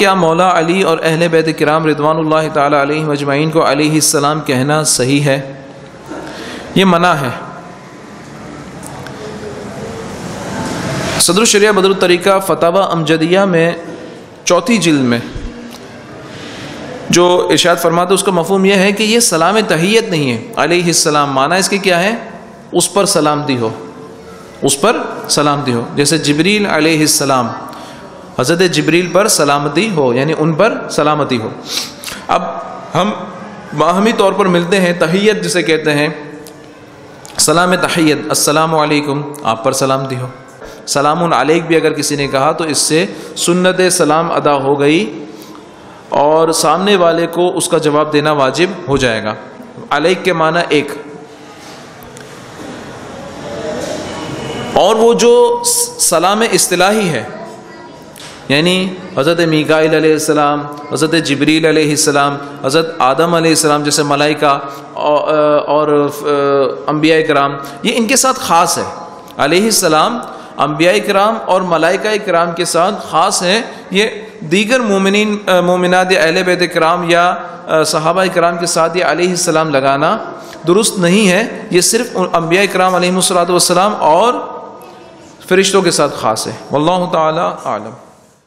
کیا مولا علی اور اہل بیت کرام رضوان اللہ تعالیٰ علیہ مجمعین کو علیہ السلام کہنا صحیح ہے؟ یہ منع ہے۔ صدر الشریعہ بدر الطریقہ فتح امجدیہ میں چوتھی جلد میں جو ارشاد فرماتے اس کا مفہوم یہ ہے کہ یہ سلام تحیت نہیں ہے۔ علیہ السلام، معنی اس کے کیا ہے؟ اس پر سلامتی ہو۔ اس پر سلامتی ہو۔ جیسے جبریل علیہ السلام حضرت جبریل پر سلامتی ہو یعنی ان پر سلامتی ہو۔ اب ہم باہمی طور پر ملتے ہیں، تحیت جسے کہتے ہیں۔ سلام تحیت، السلام علیکم، آپ پر سلامتی ہو۔ سلام علیک بھی اگر کسی نے کہا تو اس سے سنت سلام ادا ہو گئی اور سامنے والے کو اس کا جواب دینا واجب ہو جائے گا۔ علیک کے معنی ایک۔ اور وہ جو سلام اصطلاحی ہے یعنی حضرت میکائل علیہ السلام، حضرت جبریل علیہ السلام، حضرت آدم علیہ السلام جیسے ملائکہ اور انبیاء کرام، یہ ان کے ساتھ خاص ہے۔ علیہ السلام، انبیاء کرام اور ملائکہ کرام کے ساتھ خاص ہے یہ دیگر مومنین مومنات اہل بیت کرام یا صحابہ کرام کے ساتھ یہ علیہ السلام لگانا درست نہیں ہے۔ یہ صرف انبیاء کرام علیہ السلاۃ والسلام اور فرشتوں کے ساتھ خاص ہے۔ واللہ تعالی عالم